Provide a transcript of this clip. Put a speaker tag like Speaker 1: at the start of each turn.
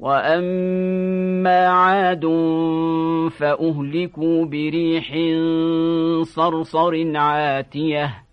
Speaker 1: وأما عاد فأهلكوا بريح صرصر عاتيه